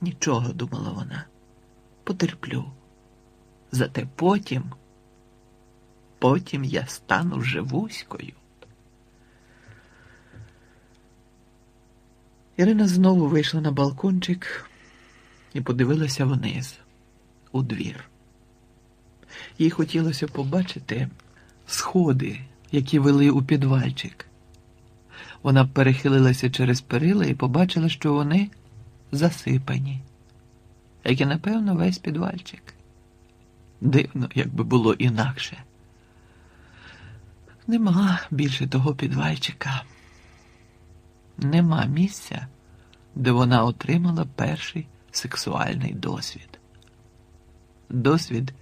Нічого, думала вона, потерплю. Зате потім, потім я стану живуською. Ірина знову вийшла на балкончик і подивилася вниз, у двір. Їй хотілося побачити сходи, які вели у підвальчик. Вона перехилилася через перила і побачила, що вони засипані, як і, напевно, весь підвальчик. Дивно, якби було інакше. Нема більше того підвальчика. Нема місця, де вона отримала перший сексуальний досвід. Досвід,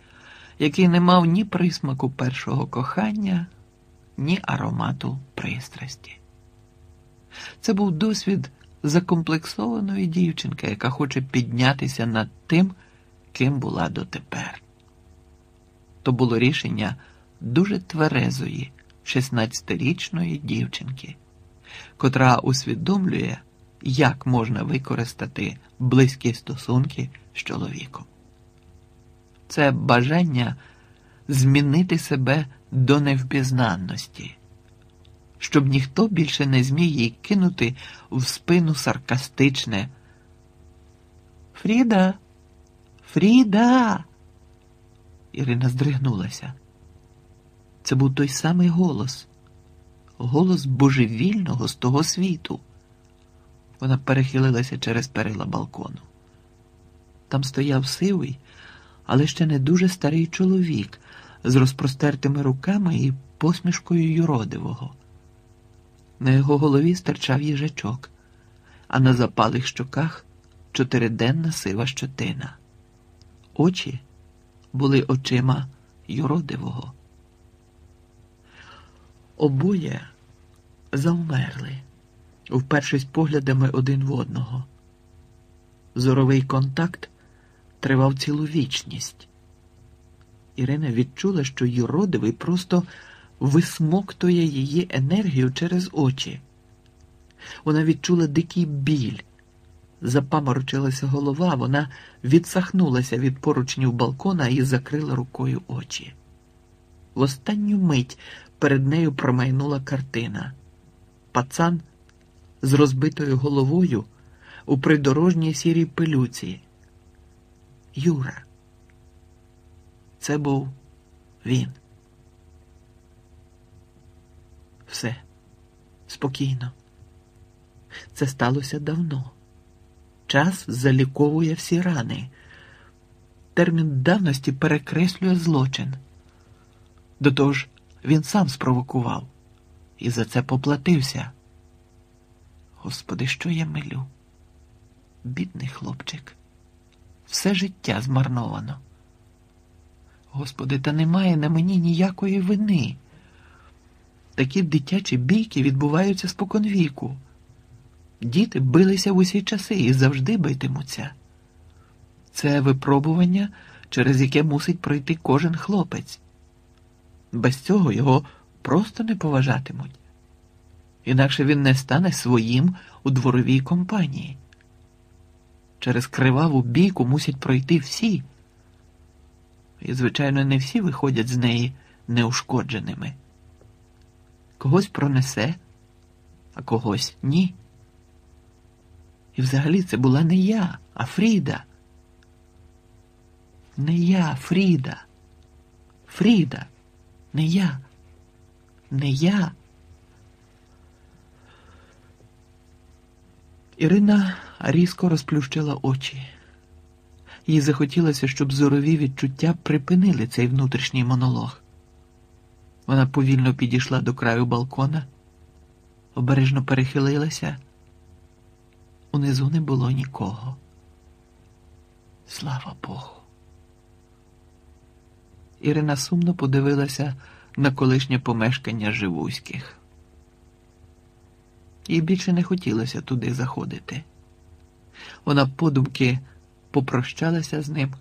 який не мав ні присмаку першого кохання, ні аромату пристрасті. Це був досвід закомплексованої дівчинки, яка хоче піднятися над тим, ким була дотепер. То було рішення дуже тверезої, 16-річної дівчинки, котра усвідомлює, як можна використати близькі стосунки з чоловіком. Це бажання змінити себе до невпізнанності щоб ніхто більше не зміг їй кинути в спину саркастичне. Фріда, Фріда. Ірина здригнулася. Це був той самий голос, голос божевільного з того світу. Вона перехилилася через перила балкону. Там стояв сивий, але ще не дуже старий чоловік з розпростертими руками і посмішкою юродивого. На його голові стирчав їжачок, а на запалих щоках чотириденна сива щотина. Очі були очима юродивого. Обоє завмерли, впершись поглядами один в одного. Зоровий контакт тривав цілу вічність. Ірина відчула, що юродивий просто висмоктує її енергію через очі. Вона відчула дикий біль. Запаморочилася голова, вона відсахнулася від поручнів балкона і закрила рукою очі. В останню мить перед нею промайнула картина. Пацан з розбитою головою у придорожній сірій пилюці. Юра. Це був він. Все спокійно. Це сталося давно. Час заліковує всі рани. Термін давності перекреслює злочин. До того ж, він сам спровокував і за це поплатився. Господи, що я милю? Бідний хлопчик, все життя змарновано. Господи, та немає на мені ніякої вини. Такі дитячі бійки відбуваються споконвіку. Діти билися в усі часи і завжди битимуться. Це випробування, через яке мусить пройти кожен хлопець. Без цього його просто не поважатимуть. Інакше він не стане своїм у дворовій компанії. Через криваву бійку мусять пройти всі. І, звичайно, не всі виходять з неї неушкодженими когось пронесе, а когось ні. І взагалі це була не я, а Фріда. Не я, Фріда. Фріда, не я, не я. Ірина різко розплющила очі. Їй захотілося, щоб зорові відчуття припинили цей внутрішній монолог. Вона повільно підійшла до краю балкона, обережно перехилилася. Унизу не було нікого. Слава Богу. Ірина сумно подивилася на колишнє помешкання живуських. Їй більше не хотілося туди заходити. Вона подумки попрощалася з ним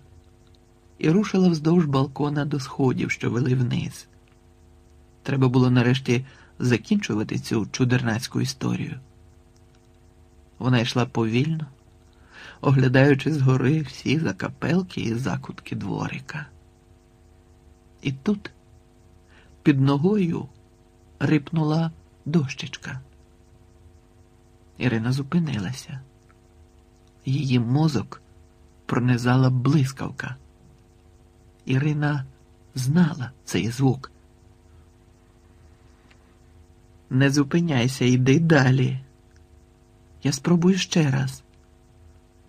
і рушила вздовж балкона до сходів, що вели вниз. Треба було нарешті закінчувати цю чудернацьку історію. Вона йшла повільно, оглядаючи згори всі закапелки і закутки дворика. І тут під ногою рипнула дощечка. Ірина зупинилася. Її мозок пронизала блискавка. Ірина знала цей звук. Не зупиняйся, йди далі. Я спробую ще раз.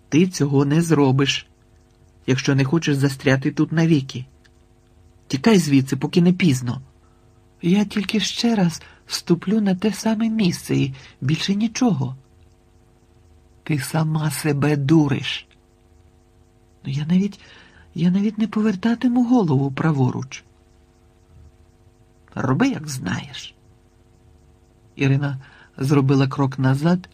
Ти цього не зробиш, якщо не хочеш застряти тут навіки. Тікай звідси, поки не пізно. Я тільки ще раз вступлю на те саме місце і більше нічого. Ти сама себе дуриш. Ну, я навіть я навіть не повертатиму голову праворуч. Роби, як знаєш. Ірина зробила крок назад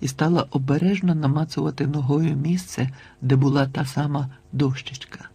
і стала обережно намацувати ногою місце, де була та сама дощечка.